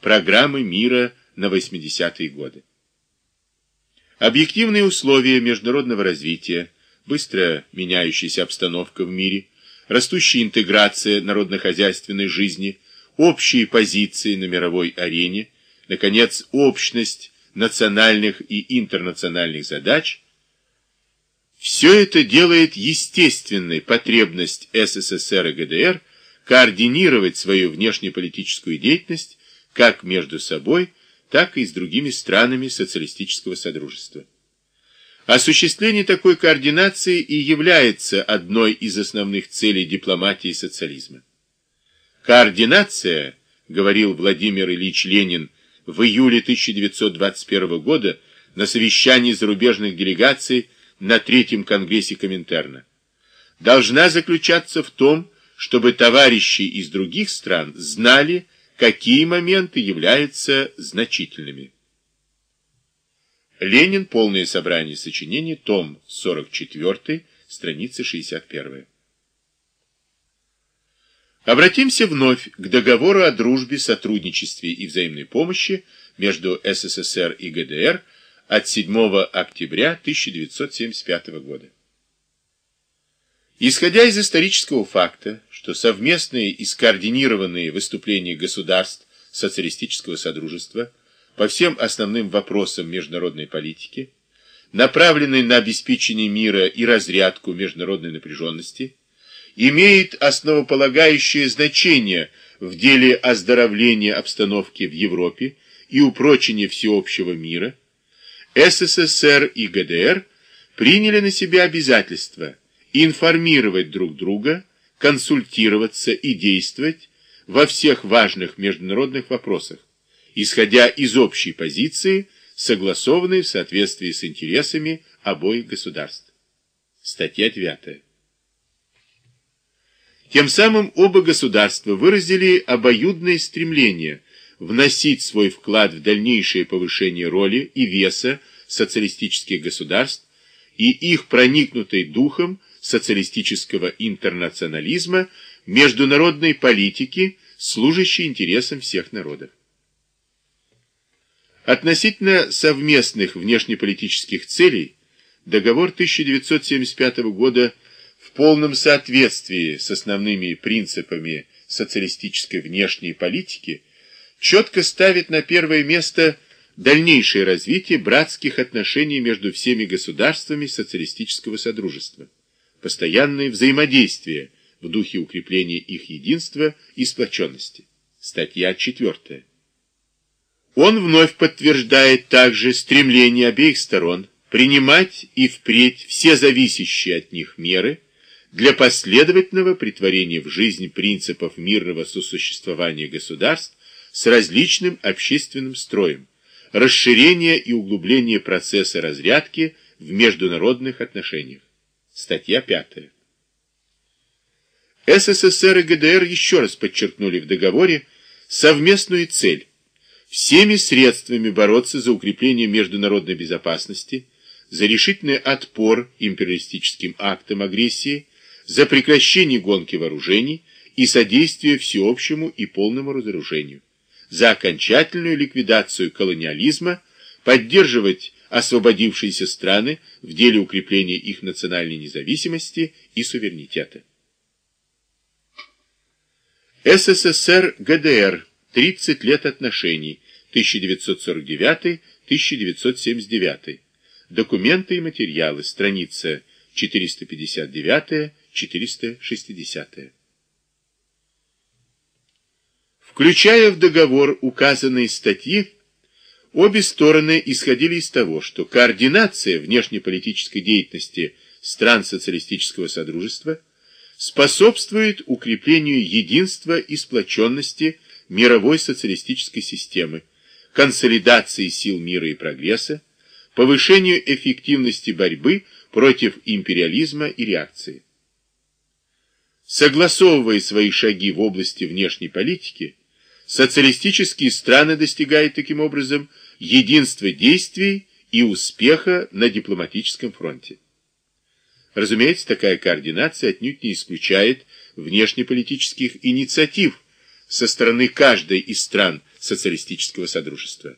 программы мира на 80-е годы. Объективные условия международного развития, быстро меняющаяся обстановка в мире, растущая интеграция народно-хозяйственной жизни, общие позиции на мировой арене, наконец, общность национальных и интернациональных задач – все это делает естественной потребность СССР и ГДР координировать свою внешнеполитическую деятельность как между собой, так и с другими странами социалистического содружества. Осуществление такой координации и является одной из основных целей дипломатии социализма. Координация, говорил Владимир Ильич Ленин в июле 1921 года на совещании зарубежных делегаций на Третьем Конгрессе Коминтерна, должна заключаться в том, чтобы товарищи из других стран знали, какие моменты являются значительными. Ленин. Полное собрание сочинений. Том 44. Страница 61. Обратимся вновь к договору о дружбе, сотрудничестве и взаимной помощи между СССР и ГДР от 7 октября 1975 года. Исходя из исторического факта, что совместные и скоординированные выступления государств социалистического содружества по всем основным вопросам международной политики, направленные на обеспечение мира и разрядку международной напряженности, имеет основополагающее значение в деле оздоровления обстановки в Европе и упрочения всеобщего мира, СССР и ГДР приняли на себя обязательство информировать друг друга, консультироваться и действовать во всех важных международных вопросах, исходя из общей позиции, согласованной в соответствии с интересами обоих государств. Статья 9. Тем самым оба государства выразили обоюдное стремление вносить свой вклад в дальнейшее повышение роли и веса социалистических государств и их проникнутой духом социалистического интернационализма международной политики, служащей интересам всех народов. Относительно совместных внешнеполитических целей договор 1975 года в полном соответствии с основными принципами социалистической внешней политики четко ставит на первое место дальнейшее развитие братских отношений между всеми государствами социалистического содружества, постоянное взаимодействие в духе укрепления их единства и сплоченности. Статья 4. Он вновь подтверждает также стремление обеих сторон принимать и впредь все зависящие от них меры для последовательного притворения в жизнь принципов мирного сосуществования государств с различным общественным строем, расширения и углубления процесса разрядки в международных отношениях. Статья 5. СССР и ГДР еще раз подчеркнули в договоре совместную цель всеми средствами бороться за укрепление международной безопасности, за решительный отпор империалистическим актам агрессии, за прекращение гонки вооружений и содействие всеобщему и полному разоружению, за окончательную ликвидацию колониализма, поддерживать освободившиеся страны в деле укрепления их национальной независимости и суверенитета. СССР ГДР 30 лет отношений 1949-1979. Документы и материалы. Страница 459-460. Включая в договор указанные статьи, обе стороны исходили из того, что координация внешнеполитической деятельности стран социалистического содружества способствует укреплению единства и сплоченности мировой социалистической системы, консолидации сил мира и прогресса, повышению эффективности борьбы против империализма и реакции. Согласовывая свои шаги в области внешней политики, социалистические страны достигают таким образом единства действий и успеха на дипломатическом фронте. Разумеется, такая координация отнюдь не исключает внешнеполитических инициатив со стороны каждой из стран социалистического содружества.